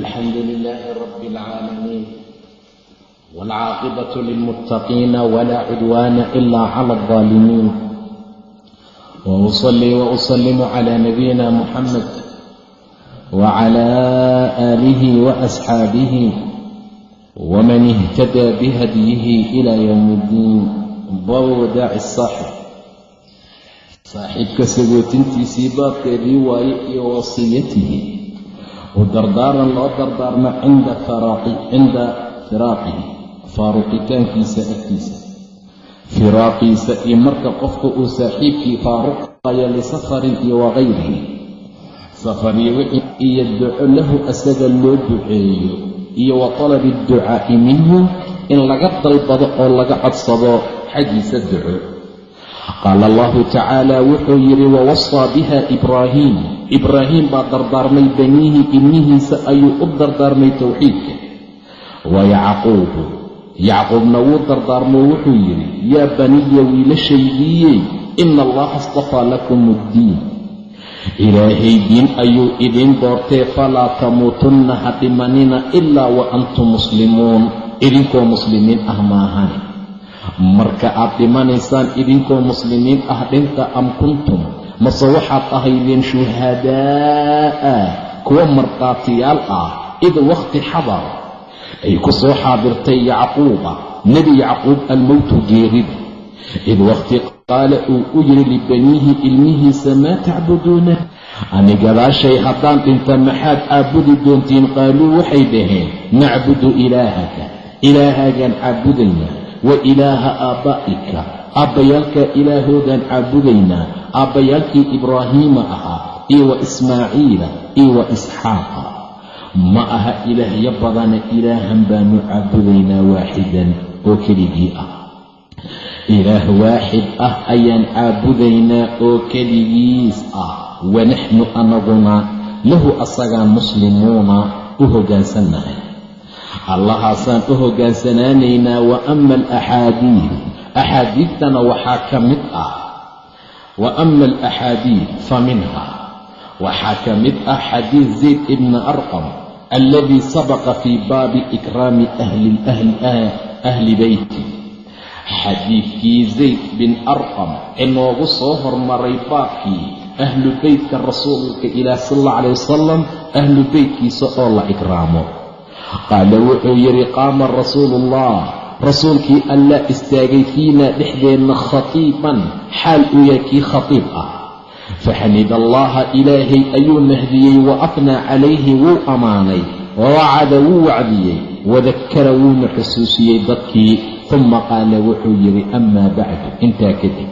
الحمد لله رب العالمين والعاقبة للمتقين ولا عدوان إلا على الظالمين وأصلي وأسلم على نبينا محمد وعلى آله وأصحابه ومن اهتدى بهديه إلى يوم الدين بودع الصاحب saaxiibka sagootintiisii baabkeedii waaye iyo wasiyatihi uu dardaaran loo dardaarmo cinda firaaqihi faaruqitaankiisa agtiisa. Firaaqiisa iyo marka qofka uu saaxiibkii faaruqayo lisafarin iyo wakayrihi safariyo wixii iyo duco lahu asaga loo duceeyo iyo wa talabi adducaa'i minhu in laga dalbado oo laga codsado xaggiisa duco qaala allahu tacaala wuxuu yidhi wawasaa biha ibraahiim ibraahiim baa dardaarmay baniihi ilmihiisa ayuu u dardaarmay towxiidka wa yacquubu. Yacquubna wuu dardaarmo wuxuu yidhi yaa baniya wiilashaydiiyey ina allaha astafaa lakum uddiin ilaahay diin ayuu idiin doortee falaa tamuutunna ha dhimanina ilaa wa antum muslimuun. Idinkoo muslimiin ah maahan marka aad dhimanaysaan idinkoo muslimiin ah dhinta am kuntum. Mase waxaad ahaydeen shuhadaa'a kuwa markhaatiyaal ah id wakhti xadar. Ay ku soo xaadirtay yacquuba nebi yacquub almowtu geerida. Id wakhti qaala uu u yidhi libaniihi ilmihiisa maa tacbuduuna? Ani gadaashay haddaan dhinta maxaad caabudi doontiin? Qaaluu waxay dhaheen nacbudu ilaahaka. Ilaahaagaan caabudaynaa wa ilaaha aabbaa'ika aabbayaalkaa ilaahoodaan caabudaynaa aabbayaalkii ibraahiima ahaa iyo wa ismaaciila iyo wa isxaaqa. Ma aha ilaahyo badana ilaahan baanu caabudaynaa waaxidan oo keligii ah. Ilaah waaxid ah ayaan caabudaynaa oo keligiis ah. Wanaxnu anaguna lahu asagaan muslimuuna u hoggaansannahay allahaasaan u hoggaansanaanaynaa wa ama alaxaadiid axaadiidtana waxaa ka mid ah. Wa ama alaxaadiid fa minha waxaa ka mid ah xadiid zayd ibna arqam alladii sabaqa fii baabi ikraami ahli beyti xadiidkii zayd bin arqam inoogu soo hormaray baabkii ahlu beytka rasuulka ilaah sal alla calayh wasalam ahlu beytkiisa oo la ikraamo qaala wuxuu yidhi qaama rasuuluullah rasuulkii allaa istaagay fiinaa dhexdeenna khatiiban xaal uu yahay kii khatiib ah. Faxamid allaha ilaahay ayuu nahdiyey wa afnaa calayhi wuu ammaanay wawacada wuu wacdiyey wadakara wuuna xusuusiyey dadkii. Uma qaala wuxuu yidhi amaa bacdu intaa kadib.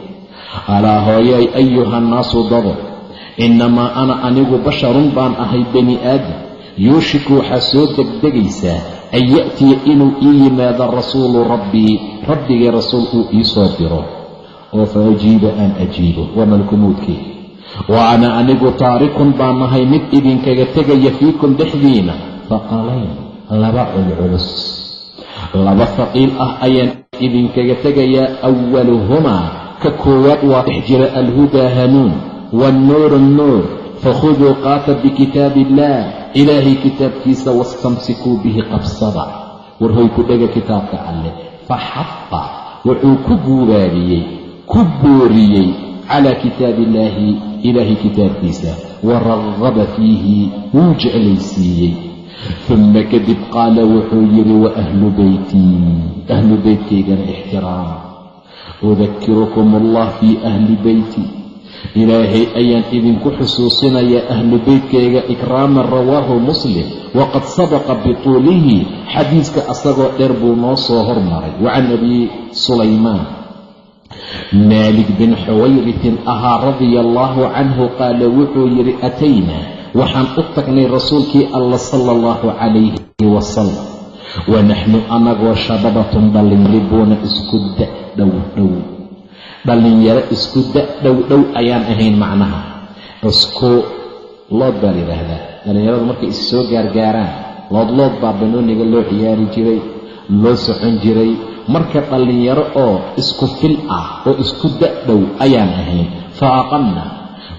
Alaa hooyay ayuhannaasu dado innamaa ana anigu basharun baan ahay bani aadam yuushiku waxaa soo degdegaysaa an ya'tiya inuu ii yimaado rasuulu rabbii rabbigii rasuul uu ii soo diro. Oo fa ajiiba aan ajiibo waa malkumuudkii wa ana anigu taarikun baan nahay mid idinkaga tegaya fiikum dhexdiina faqalayn laba culculus. Laba faqiil ah ayaan idinkaga tegayaa awaluhumaa ka koowaad waa dhex jira alhudaa hanuun waannuuru annuur fakhuduu qaata bikitaabi illaah ilaahay kitaabkiisa wastamsikuu bihi qabsada. Warhoy ku dhega kitaabka alleh faxafa wuxuu ku guubaabiyey ku booriyey calaa kitaabi illaahi ilaahay kitaabkiisa. Wa ragaba fiihi wuu jeclaysiiyey. Uma kadib qaala wuxuu yidhi wa ahlu beytii ahlu beytkaygana ixtiraam. Udakirukum allah fii ahli beyti ilaahay ayaan idinku xusuusinayaa ahlu beytkayga ikraaman rawaahu muslim waqad sabaqa bituulihi xadiiska asagoo dheer buu noo soo hormaray. Wa can abi sulaymaan. Maalik bin xuwayritin ahaa radia allaahu canhu qaala wuxuu yidhi ataynaa waxaan u tagnay rasuulkii alla sala allahu calayhi wasalam wanaxnu anagoo shababatun dhallinyaribuuna isku da dhow dhallinyaro isku da dhow ayaan ahayn macnaha. Isku lood baa la yidhaahdaa. Dhallinyaradu markay is soo gaargaaraan loodlood baa banooniga loo ciyaari jiray loo socon jiray. Marka dhallinyaro oo isku fil ah oo isku da-dhow ayaan ahayn. Fa aqamna.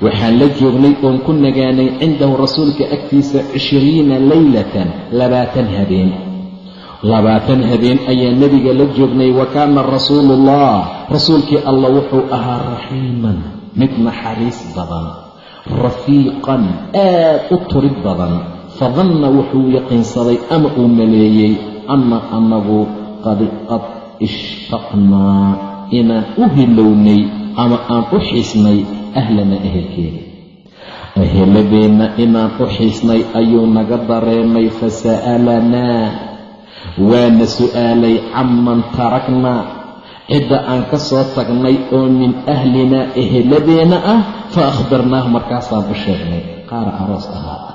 Waxaan la joognay oon ku nagaanay cindahu rasuulka agtiisa cishiriina leylatan labaatan habeen labaatan habeen ayaa nebiga la joognay wa kaana rasuuluullah rasuulkii allah wuxuu ahaa raxiiman mid naxariis badan rafiiqan aad u turid badan. Fadanna wuxuu yaqiinsaday ama uu maleeyey anna annagu qad ishtaqnaa inaan u hilownay ama aan u xiisnay ahlana ehelkeeda eheladeenna inaan u xiisnay ayuu naga dareemay fasa'alanaa waana su'aalay caman taraknaa cidda aan ka soo tagnay oo min ahlinaa eheladeenna ah fa akhbarnaahu markaasaan u sheegnay. Qaara aroos ahaa.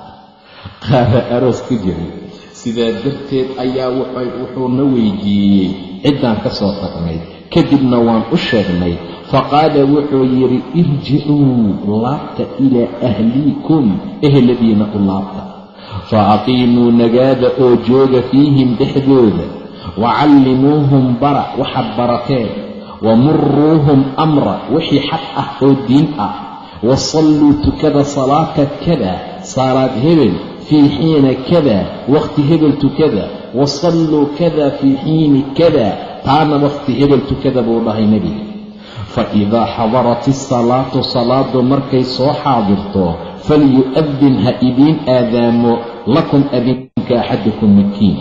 Qaara aroos ku jiray. Sidaa darteed ayaa wuxuuna weydiiyey ciddaan ka soo tagnay. Kadibna waan u sheegnay faqaala wuxuu yidhi irjicuu laabta ilaa ahliikum eheladiina u laabta fa aqiimuu nagaada oo jooga fiihim dhexdooda wacallimuuhum bara waxaad barateen wamuruuhum amra wixii xaq ah oo diin ah wasalluu tukada salaata kada salaad hebel fii xiina kada wakhti hebel tukada wasalluu kada fii xiini kada taana wakhti hebel tukada buu dhahay nebiga fa idaa xadarat isalaatu salaadu markay soo xaadirto falyu'adin ha idiin aadaamo lakum adinka axadukum midkiin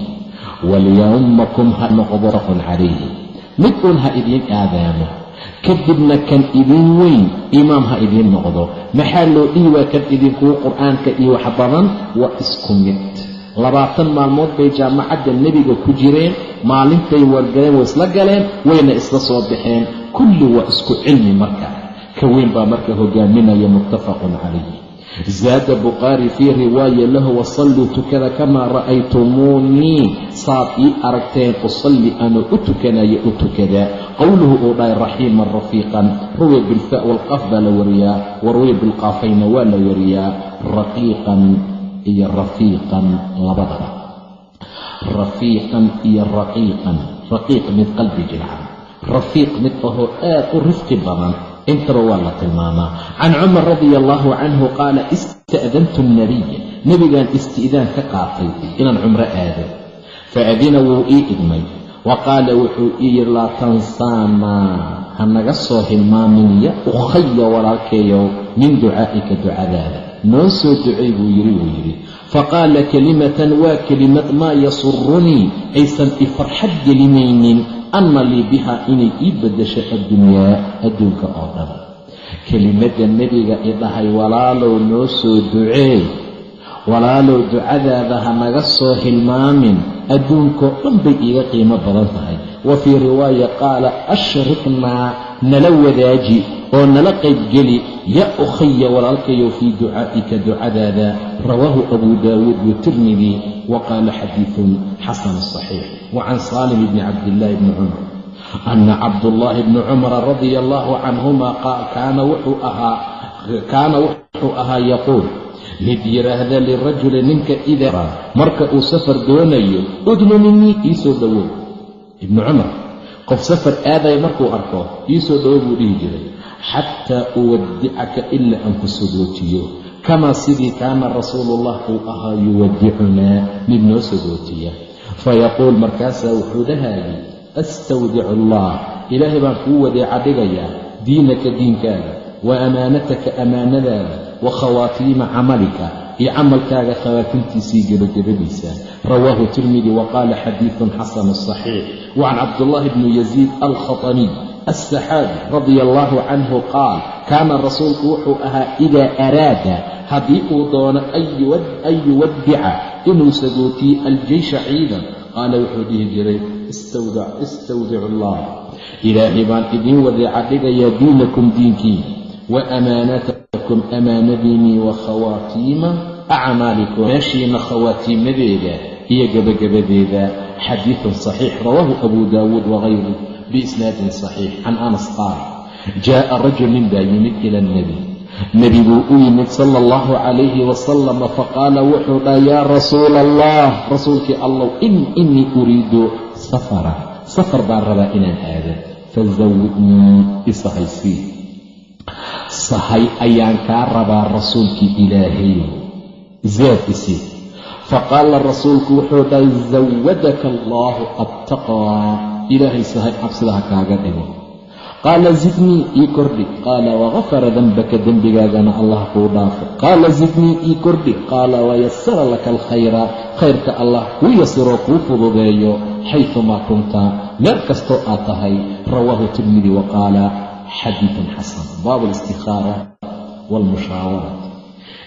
waliyaumakum ha noqdo raqun calayhi. Mid uun ha idiin aadaamo kadibna kan idiin weyn imaam ha idiin noqdo. Maxaa loo dhihi waa kan idinkuu qur'aanka iyo wax badan? Waa isku mid. Labaatan maalmood bay jaamacadda nebiga ku jireen maalintay wargaleen way isla galeen wayna isla soo baxeen. Kulli waa isku cilmi marka ka weyn baa marka hogaaminaya muttafaqun calayh zaada bukhaari fii riwaaya lahu wasalluu tukada kamaa ra'aytumuunii saad ii aragteen usalli anuu u tukanaya u tukadaa qowluhu uu dhahay raxiiman rafiiqan ruwiya bilfa walqaf baa la wariyaa wa ruwiya bilqaafayna waa la wariyaa raqiiqan iyo rafiiqan labadaba rafiiqan iyo raqiiqan raqiiq mid qalbi rafiiq mid ahoo aad u rifqi badan intaba waa la tilmaamaa. Can cumar radia allaahu canhu qaala ista'dantu nabiya nebigaan isti'daan ka qaatay inaan cumro aado. Fa adina wuu ii idmay. Wa qaala wuxuu ii yidhi laa tansaanaa ha naga soo hilmaamin ya ukhaya walaalkeeyow min ducaa'ika ducadaada. Noo soo ducay buu yidhi wuu yidhi. Faqaala kelimatan waa kelimad maa yasurunii aysan i farxad gelinaynin anna lii biha inay ii beddesho addunyaa adduunka oo dhan. Kelimadda nebiga i dhahay walaalow noo soo ducee walaalow ducadaada ha naga soo hilmaamin adduunkao dhan bay iiga qiimo badan tahay. Wa fii riwaaya qaala ashriknaa nala wadaaji oo nala qaybgeli ya ukhaya walaalkayow fii ducaa'ika ducadaada rawaahu abu daawuud watirmidi wa qaala xadiidun xasan saxiix. Wa can saalim bni cabdillaahi bni cumar. Ana cabdullaahi bni cumara radia allaahu canhuma kaana wuxuu ahaa yaquul mid yidhaahda lirajuli ninka idaa marka uu safar doonayo udnu minii ii soo dhowow. Ibnu cumar qof safar aadaya markuu arko ii soo dhowow buu dhihi jiray. Xataa uwadicaka ilaa aan ku sogootiyo kamaa sidii kaana rasuulullah uu ahaa yuwadicunaa mid noo sogootiya fayaquul markaasaa wuxuu dhahayay astawdicu allah ilaahay baan kuu wadeeca dhigayaa diinaka diinkaaga wa amaanataka amaanadaada wa khawaatiima camalika iyo camalkaaga khawaatimtiisii gebagabadiisa rawaahu tirmidi wa qaala xadiidun xasanu saxiix. Wa can cabdullaahi bni yaziid alkhataniy alsaxaabi radia allaahu canhu qaal kaana rasuulku wuxuu ahaa idaa araada haddii uu doono an yuwaddica inuu sagootiye aljeysha ciidan. Qaala wuxuu dhihi jiray istawdicu allah ilaahay baan idiin wadeeca dhigayaa diinakum diinkiina wa amaanatakum amaanadiinii wa khawaatiima acmaalikum meeshiina khawaatiimadeeda iyo gebagabadeeda xadiidun saxiix rawaahu abu daawuud wagayru biisnaadin saxiix can anas qaal jaa'a rajul nin baa yimid ila alnebi nebiguu u yimid sala allahu calayhi wasalama faqaala wuxuu dhaha yaa rasuula allah rasuulkii allow in inii uriidu safara safar baan rabaa inaan aado fasawidnii isahaysii sahay ayaan kaa rabaa rasuulkii ilaahayo zaad isii faqaala rasuulku wuxuu dhahay zawadaka allaahu attaqaa ilaahay sahay cabsida ha kaaga dhigo. Qaala zidnii ii kordhi. Qaala wagafara dembaka dembigaagana allah kuu dhaafo qaala zidnii ii kordhi. Qaala wayasara laka alkhayra. Khayrka allah kuu yasiroo kuu fududeeyo xaydumaa kunta. Meel kastoo aad tahay rawaahu tirmidi wa qaala xadiidun xasan baabu listikhaara waalmushaawara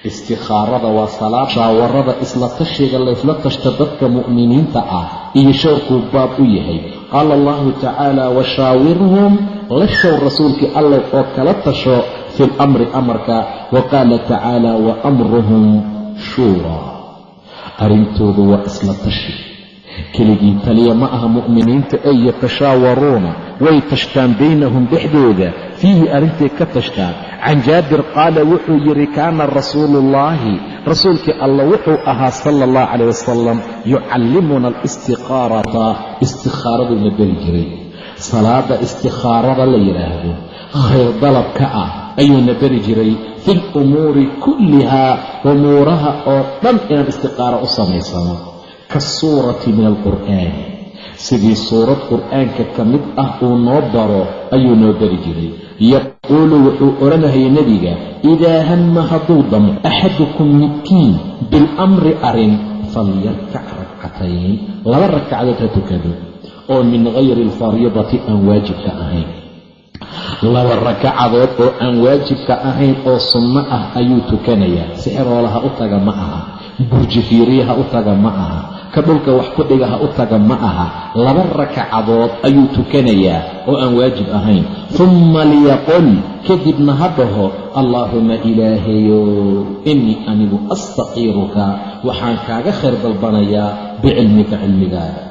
istikhaarada waa salaad shaawarada isla tashiga laysla tashta dadka mu'miniinta ah iyo showrkuu baab u yahay qaala allahu tacaala washaawirhum la show rasuulkii alleh oo kala tasho fi lamri amarka wa qaala tacaala wa amruhum shuuraa arrintoodu waa isla tashi keligii taliya ma aha mu'miniinta ay yatashaawaruuna way tashtaan baynahum dhexdooda. Fiihi arrintay ka tashtaan can jaabir qaala wuxuu yidhi kaana rasuuluullaahi rasuulkii alla wuxuu ahaa sala allahu calayh wasalam yucallimuna alistiqaarata istikhaaraduuna beri jiray. Salaada istikhaarada la yidhaahdo khayr dalabka ah ayuuna beri jiray. Fi lumuuri kullihaa umuuraha oo dhan inaan istiqaaro u samaysano kaasuurati min alqur'aani sidii suurad qur'aanka ka mid ah uu noo baro ayuu noo beri jiray. Yaquulu wuxuu odhanahayay nebiga idaa hamma hadduu damo axadukum midkiin bilamri arrin falyarkac rakcatayn. Laba rakcadood ha tukado oo min hayri alfariidati aan waajibka ahayn. Laba rakacadood oo aan waajibka ahayn oo sunno ah ayuu tukanayaa sixiroola ha u taga ma aha burjifiiriya ha u taga ma aha. Ka dhulka wax ku dhiga ha u taga ma aha. Laba rakacadood ayuu tukanayaa oo aan waajib ahayn. Humma liyaqul kadibna ha dhaho allaahuma ilaahayow innii anigu astaqiiruka. Waxaan kaaga khayr dalbanayaa bicilmika cilmigaaga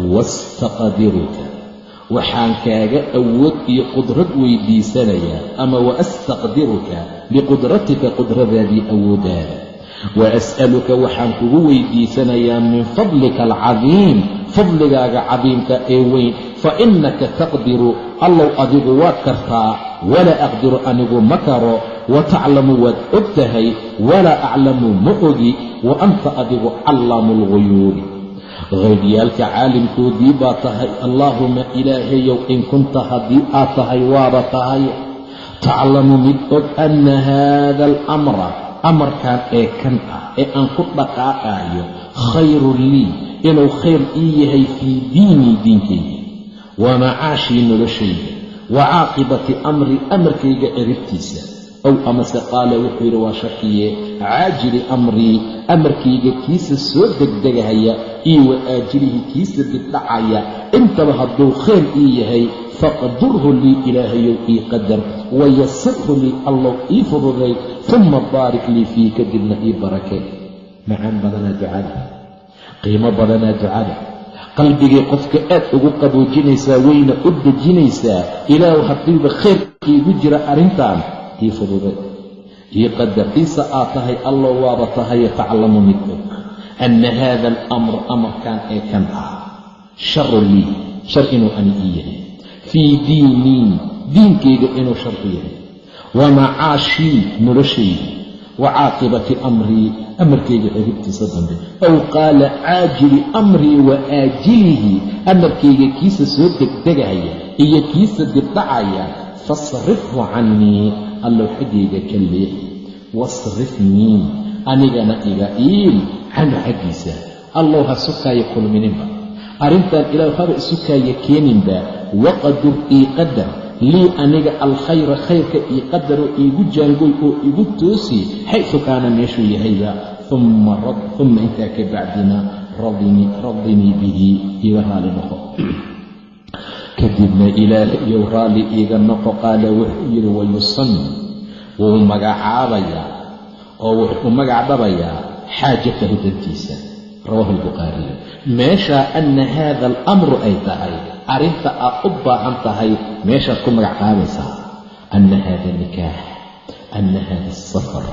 wastaqdiruka. Waxaan kaaga awood iyo qudrad weydiisanayaa. Ama wa astaqdiruka biqudratika qudradaadii awoodaada wa as'aluka waxaan kugu weydiisanayaa min fadlika alcadiim fadligaaga cadiimka ee weyn fa innaka taqdiru allow adigu waad kartaa walaa aqdiru anigu ma karo wa taclamu waad og tahay walaa aclamu ma ogi wa anta adigu callaamu lguyuubi qaybyaalka caalimkoodii baa tahay allaahuma ilaahayow in kunta haddii aad tahay waaba tahay taclamu mid og anna haada alamra amarkan ee kan ah ee aan ku dhaqaaqaayo khayrun lii inuu khayr ii yahay fii diinii diinkayga wa macaashii noloshayda wa caaqibati amri amarkayga ciribtiisa. Ow amase qaala wuxuu yidhi waa shakiye caajili amrii amarkayga kiisa soo degdegahaya iyo wa aajilihi kiisa dibdhacaya intaba hadduu khayr ii yahay faqdurhu lii ilaahayow ii qadar wayasirhu lii allow ii fududay uma baarik lii fii kadibna ii barake macaan badanaa ducada qiimo badanaa ducada qalbigay qofka aad ugu qaboojinaysaa wayna u dejinaysaa ilaahu haddiiba khayr iigu jira arrintan ii fududay ii qadar ciise aad tahay allow waaba tahaye taclamu mid og anna haada alamr amarkan ee kan ah sharu lii shar inuu ani ii yahay fii diinii diinkayga inuu shar u yahay. Wa macaashii noloshayda wa caaqibati amrii amarkayga ciribtiisa dambe. Aw qaala caajili amrii wa aajilihi amarkayga kiisa soo degdegaya iyo kiisa dibdhacaya fasrifhu cannii allow xaggayga ka leexi wasrifnii anigana iga iil canhu xaggiisa. Allow ha sukaaya kulmininba arrintan ilaah haba isukaaya keeninba waqadur ii qadar lii aniga alkhayra khayrka ii qadaroo iigu jaangoy oo igu toosi xaysu kaana meeshuu yahayba. Uma intaa ka bacdina radinii bihi iga raali noqo. Kadibna ilaahayow raalli iiga noqo qaala wuxuu yidhi wayusanni wuu magacaabayaa oo wuxuu magac dhabayaa xaajatahu dantiisa rawaahu albukhaariyu meeshaa anna haada alamru ay tahay arrinta aad u baahan tahay meeshaad ku magac qaabaysaa anna haada nikaax anna haada asafar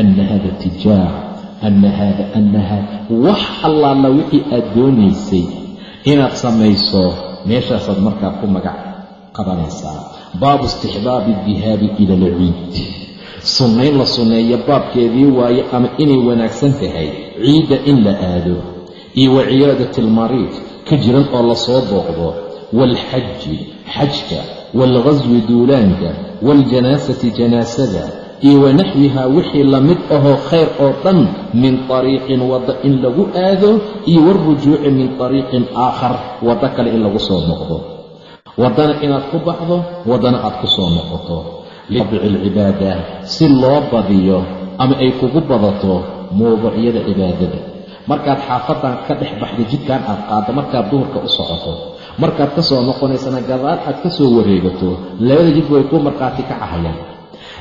anna haada tijaara anna haada anna haada wax allaala wixii aad doonaysay inaad samayso meeshaasaad markaa ku magac qabanaysaa. Baabu istixbaabi adihaabi ila alciid sunnayn la sunneeyo baabkeedii waayo ama inay wanaagsan tahay. Ciidda in la aado. Iyo wa ciyaadati almariid ka jiran oo la soo booqdo. Waalxaji xajka waalqaswi duulaanka waljanaasati janaasada iyo wa naxwihaa wixii la mid ahoo khayr oo dhan min ariiqin wadda in lagu aado iyo waarujuuci min ariiqin aakhar waddo kale in lagu soo noqdo. Waddana inaad ku baxdo waddana aad ku soo noqoto libici alcibaada si loo badiyo ama ay kugu badato mawduucyada cibaadada markaad xaafadan ka dhex baxda jidkan aad qaaddo markaad duhurka u socoto markaad ka soo noqonaysana gadaal aad ka soo wareegato labada jidba way kuu markhaati ka cahayaan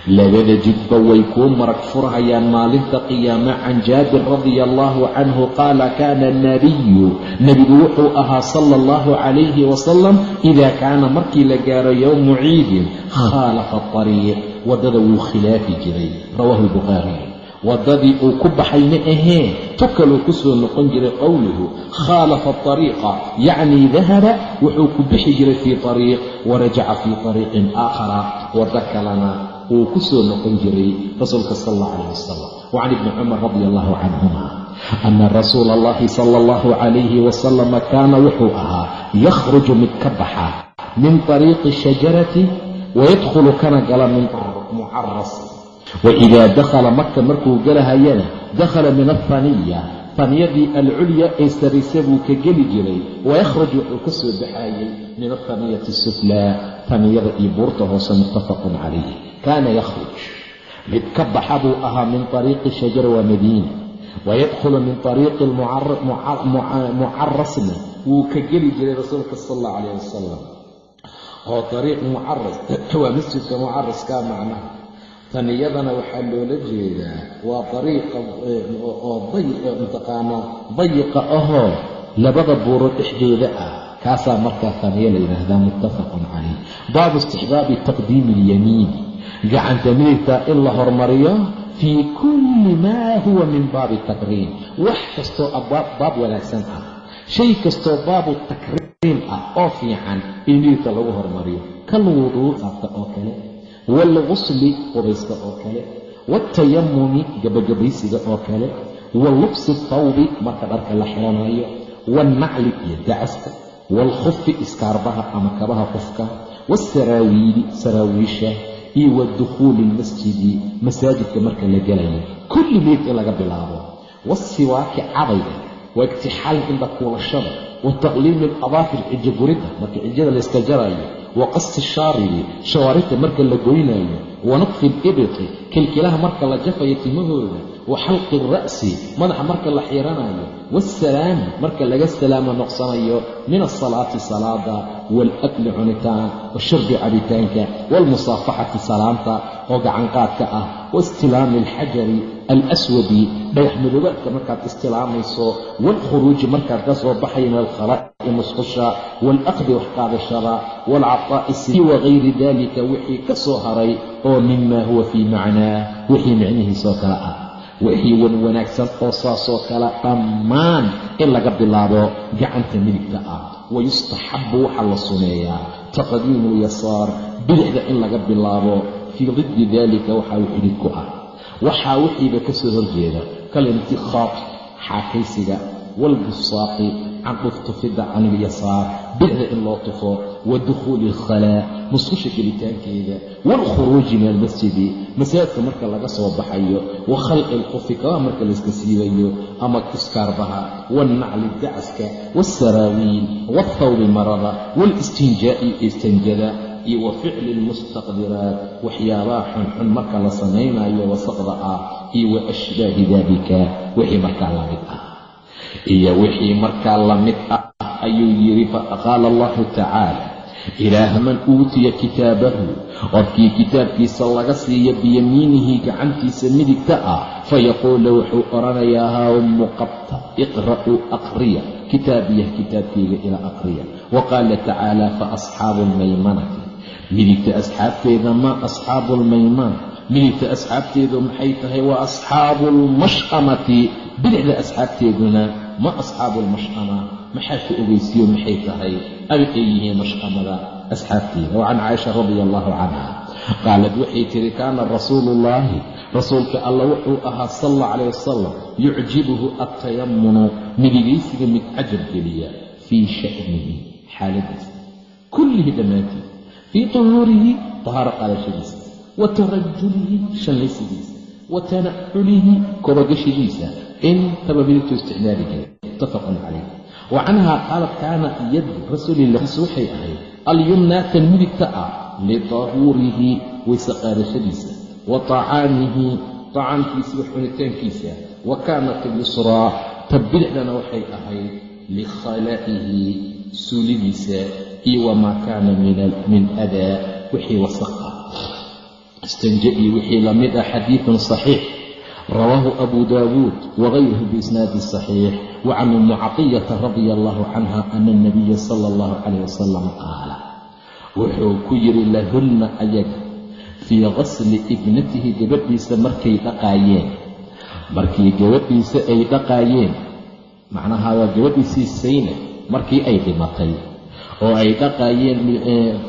labada jidba way kuu marag furhayaan maalinta qiyaama can jaabir radia allaahu canhu qaala kaana anabiyu nebigu wuxuu ahaa sala allahu calayhi wasalam idaa kaana markii la gaaro yowmu ciidin khaalafa ariiq waddada wuu khilaafi jiray rawaahu albukhaariy waddadii uu ku baxay ma ahee tu kaluu ku soo noqon jiray qowluhu khaalafa ariiqa yacnii dahaba wuxuu ku bixi jiray fii ariiq warajaca fii ariiqin aakhara waddo kalena wuu ku soo noqon jiray rasuulka sal allah calayh wasalam wacan ibni cumar radi allahu canhuma ana rasuula allahi sala allahu calayhi wasalama kaana wuxuu ahaa yakhruju mid ka baxa min ariiqi shajarati wayadkhulu kana gala min mucaras waidaa dakhala maka markuu galahayana dakhala min alhaniya haniyadii alculya ee saraysa buu ka geli jiray wayakhruj wuxuu ka soo baxaayey min alhaniyati suflaa haniyada iyo buurta hoose muttafaqun calayh kaana yakhruj mid ka baxa buu ahaa min ariiqi shajara waa madiina wayadkhulu min ariiqi mucarasna wuu ka geli jiray rasuulka sal allah calayh wasalam oo ariiq mucaras waa masjidka mucaraska macnaha taniyadana waxaa loola jeedaa waa dariiqa oo mataqaanaa dayiqa ahoo labada buuro dhexdooda ah kaasaa markaa taniyo la yidhaahdaa muttafaqun calayh baabu istixbaabi taqdiimi gacanta midigta in la hormariyo fii kulli maa huwa min baabi takriim wax kastoo baab wanaagsan ah shay kastoo baabu takriim ah oo fiican in midigta lagu hormariyo kal wuduu qaabka oo kale waalgusli qubayska oo kale waaltayamumi gabagabaysiga oo kale wa lubsi tawbi marka dharka la xiranayo waalnacli iyo dacaska waalkhufi iskaarbaha ama kabaha qofka waalsaraawiili saraawiisha iyo wa dukhuuli lmasjidi masaajidka marka la gelayo. Kulli meyd in laga bilaabo. Waasiwaaki cadayga wa igtixaal cinda kuulashada wa taqliimi aladaafir cijo guridda marka cijada layska jaraayo wa qasti shaaribi shawaaribta marka la goynaayo wa nadfi alibiti kilkilaha marka la jafayo timahooda wa xalqi alra'si madaxa marka la xiiranayo waasalaami marka laga salaamo noqsanayo min asalaati salaada waalakli cunitaan washurbi cabitaanka waalmusaafaxati salaamta oo gacanqaadka ah waistilaami alxajari alaswadi dhagax madoobaadka markaad istilaamayso waalkhuruuji markaad ka soo baxayo min alkhalaa'i musqusha waalaqdi waxqaadashada waalcataa'i si wagayri dalika wixii ka soo haray oo mima huwa fii macnaa wixii micnihiisoo kale ah wixii wan wanaagsan oo saasoo kale dhammaan in laga bilaabo gacanta midigta ah wayustaxabu waxaa la suneeyaa taqdiimu lyasaar bidixda in laga bilaabo fii diddi dalika waxaa u xidhid ku ah waxaa wixiiba ka soo horjeeda kalintikhaab xaakaysiga waalbusaaqi candhuf tufidda canilyasaar bidixda in loo tufo wa dukhuuli alkhalaa musqusha gelitaankeeda waalkhuruuji min almasjidi masaajidka marka laga soo baxayo wa khalqi alqufi marka layska siibayo ama iskaarbaha waalnacli dacaska waalsaraawiil waalthawbi marada waalistinjaa'i istanjada iyo wa ficli lmustaqdiraat waxyaabaha xunxun marka la samaynayo wasaqda ah iyo wa ashbaahi daalika wixii markaa la mid ah. Iyo wixii markaa la ah ayuu yidhi faqaala allahu tacaala ilaaha man uutiya kitaabahu qofkii kitaabkiisa laga siiya biyamiinihi gacantiisa midigta ah fayaquulu wuxuu odhanayaa haawmu qabta iqra'uu aqriya kitaabiyah kitaabkayga ila aqriya. Wa qaala tacaala fa asxaabu almaymanati midigta asxaabteeda maa asxaabu almaymaan midigta asxaabteedu maxay tahay? Waa asxaabu almash'amati bidixda asxaabteeduna ma asxaabu almash'ama maxaa ka ogeysiyo maxay tahay? Ay ay yihiin mash'amada asxaabteeda. Wa caaisha radia allahu canha qaalad waxay tihi kaana rasuulu ullaahi rasuulka alla wuxuu ahaa sal alla calayh wasalam yucjibuhu attayamunu midigaysiga mid cajab geliya fii sha'nihi xaaladiisa. Kullihi dhammaanteed fii tuhuurihi tahaaro qaadashadiisa wa tarajulihi shallaysigiisa wa intaba midigtuu isticmaali jiray muttafaqun calayh wa canhaa qaalat kaana yadu rasuulilahiisu waxay ahayd alyumnaatan midigta ah litahuurihi wayse qaadashadiisa wa tacaamihi tacaamkiisa wax cunitaankiisa wa kaanat ilyusraa ta waxay ahayd likhala'ihi suulidiisa iyo wamaa kaana min adaa wixii wasaq ah istanja wixii la mid ah xadiidun saxiix. Rawaahu abu daawuud wagayruhu biisnaadi saxiix. Wa can ummi catiyata radia allahu canha ana anabiya sala allahu calayh wasalam qaala wuxuu ku yidhi lahunna ayaga fii qasli ibnatihi gabadhiisa markay dhaqaayeen. Markii gabadhiisa ay dhaqaayeen macnaha waa gabadhiisii sayne markii ay dhimatay oo ay dhaqaayeen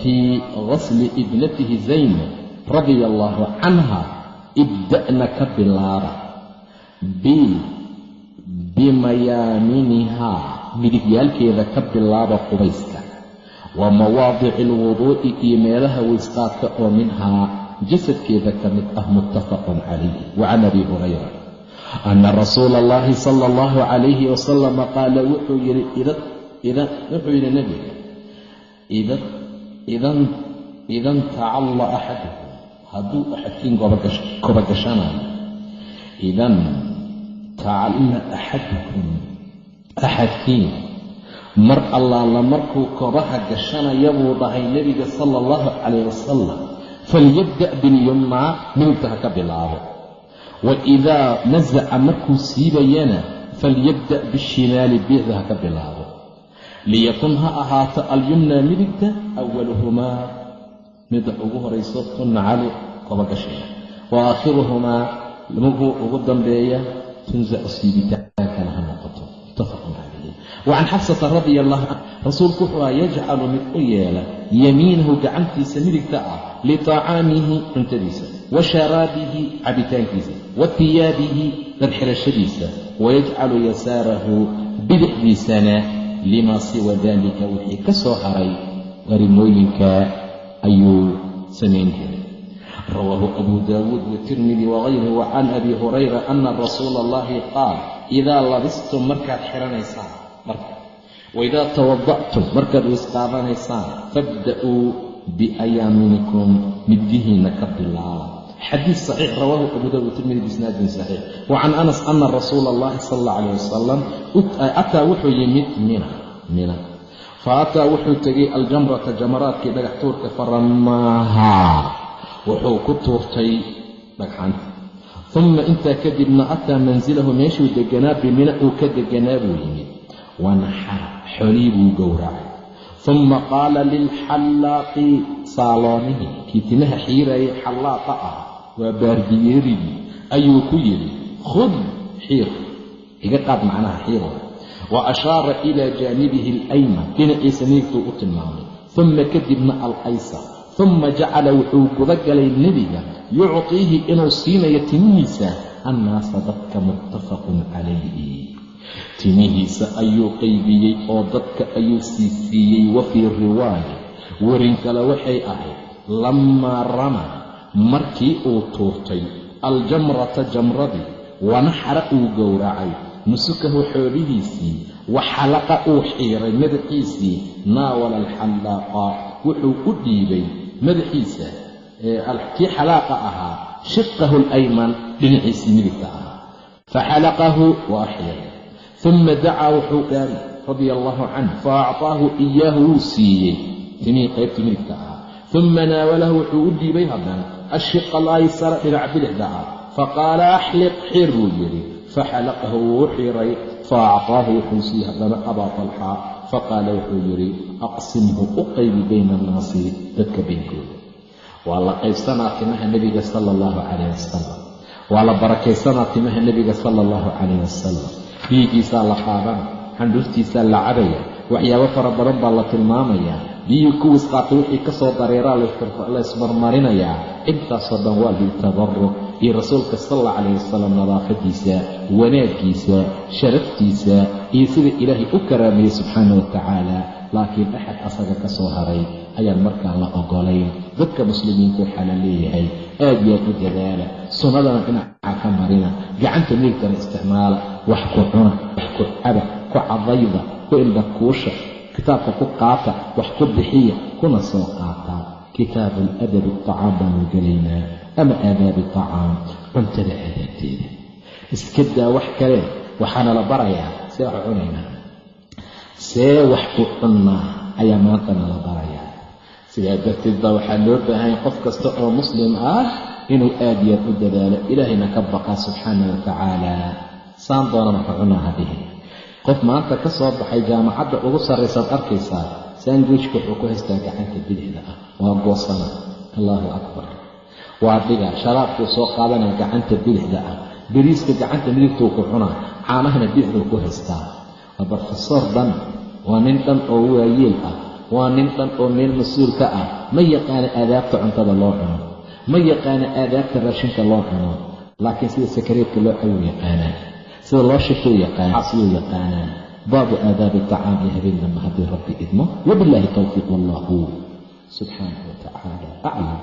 fii qasli ibnatihi zayne radia allaahu canha ibda'na ka bilaaba bimayaaminihaa midigyaalkeeda ka bilaaba qubayska. Wa mawaadici alwuduu'i iyo meelaha waysqaadka oo minhaa jasadkeeda ka mid ah muttafaqun calayh wa can abi hurayra ana rasuula allahi sala allahu calayhi wasalama qaala wuxuu yidhi wuxuu yidhi nebiga idan tacalla axadukum hadduu axadkiin kobagashanayo idan tacalla axadukum axadkiin mar allaala markuu kobaha gashanaya buu dhahay nebiga sala allahu calayh wasalam falyabda' bilyumnaa midigta ha ka bilaabo wa idaa nasaca markuu siibayana falyabda' bishimaali bidixda ha bilaabo liyakun ha ahaato alyumnaa midigta awaluhumaa midda ugu horayso tuncalu kobagashiga wa aakhiruhumaa markuu ugu dambeeya tunsacu siibitaankana ha noqoto muttafaqun calayh wa can xabsata radia allahu can rasuulku wuxuu aha yajcalu mid u yeela yamiinahu gacantiisa midigta ah litacaamihi cuntadiisa wa cabitaankiisa wa tiyaabihi darxirashadiisa wayajcalu yasaarahu bidixdiisana limaa siwa daalika wixii ka soo haray arrimooyinka ayuu samayn jiray rawaahu abu daawuud watirmidi wagayruhu wa can abi hurayra ana rasuula allahi qaal idaa labistum markaad xiranaysaan marka waidaa tawada'tum markaad wisqaadanaysaan fabda'uu biayaaminikum middihiinna ka bilaaba xadiid saxiix rawaahu abu daawud tirmidi biisnaadin saxiix wa can anas ana rasuula allahi sala allah calayh wasalam ataa wuxuu yimid mina mina. Fa ataa wuxuu tegay aljamrata jamaraadkii dhagax tuurka faramaahaa wuxuu ku tuurtay dhagxanta uma intaa kadibna ataa mansilahu meeshuu deganaa bimina uu ka deganaa buu yimid. Wanaxara xolii buu gowracay. Uma qaala lilxallaaqi saaloonihii kii timaha xiirayay xallaaqa ah waa baarbiyeerigii ayuu ku yidhi khud xiir. Iga qaad macnaha xiiro wa ashaara ilaa jaanibihi alayman. Dhinaciisa midigtuu u tilmaamay. Uma kadibna alaysar. Uma jacala wuxuu guda galay nebiga yuctiihi inuu siinayo timihiisa annaasa dadka muttafaqun calayhi. Timihiisa ayuu qaybiyey oo dadka ayuu sii siiyey wa fii riwaaya. Werin kale waxay ahayd lammaa ramaa markii uu tuurtay aljamrata jamradii wanaxara uu gowracay nusukahu xoolihiisii wa xalaqa uu xiiray madaxiisii naawala alxallaaqa wuxuu u dhiibay madaxiisa kii xalaaqa ahaa shiqahu alayman dhinaciisii midigta ahaa. Faxalaqahu waa xiiray uma dacaa wuxuu dhaari radia allahu canh fa acطaahu iyaahu wuu siiyey timihii qaybtii midigta ah uma naawalahu wuxuu u dhiibay haddana ashiqa alaysara dhinac bidixda ah faqaala axliq xir buu yidhi faxalaqahu wuu xiray faacطaahu wuxuu siiyey haddana abaa talxa faqaala wuxuu yidhi aqsimhu u qaybi bayna annaasi dadka baynkooda waa la qaybsanaa timaha nebiga sala allahu calayh wasalam waa la barakaysanaa timaha nebiga sala allahu calayh wasalam dhiiggiisaa la qaadana xandhuurtiisaa la cabaya waxyaabo fara badan baa la tilmaamayaa biyihii kuwiis qaatay wixii ka soo dareeraa la ismarmarinayaa intaasoo dhan waa liltabaruc iyo rasuulka sal alla calayh wasalam nadaafadiisa wanaaggiisa sharaftiisa iyo sida ilaahay u karaamayey subxaana wa tacaala. Laakiin axad asaga ka soo haray ayaan markaan la ogolayn dadka muslimiinta waxaa la leeyahay aad iyo aad u dadaala. Sunnadana dhinaca ka marina. Gacanta midigtana isticmaala. Wax ku cuna wax ku caba ku cadayda ku indhakuusha kitaabka ku qaata wax ku bixiya kuna soo qaataa kitaabu aladabi acaam baanu gelaynaa ama aadaabi acaam cuntada aadaabteeda. Iska daa wax kale waxaana la barayaa see wax cunaynaa. See wax ku cunnaa ayaa maanta nala barayaa. Sidaa darteed baa waxaa loo baahanya qof kasta oo muslim ah inuu aad iyo aad u dadaalo ilaahayna ka baqa subxaana wa tacaala. Saan doonana ka cunaa ha dhihin qof maanta ka soo baxay jaamacadda ugu sarraysaad arkaysaa saanguijka wuxuu ku haystaa gacanta bidixda ah. Waa goosana allaahu akbar. Waa dhiga sharaabkuu soo qaadanaya gacanta bidixda ah. Beriiska gacanta midigtuu ku cunaa. Caanahana bidixduu ku haystaa. Waa brofesor dhan waa nin dhan oo waayeel ah. Waa nin dhan oo meel mas'uul ka ah. Ma yaqaana aadaabta cuntada loo cuno. Ma yaqaana aadaabta raashinka loo cuno. Laakiin sida sakareedka loo cawu yaqaanaa sida loo shifuu yaqaana siduu yaqaanaa baabu aadaabi tacaam iyo habeen dambe haddii rabbi idmo? Wabilaahi towfiiq wallahu subxaanahu wa tacaala aclam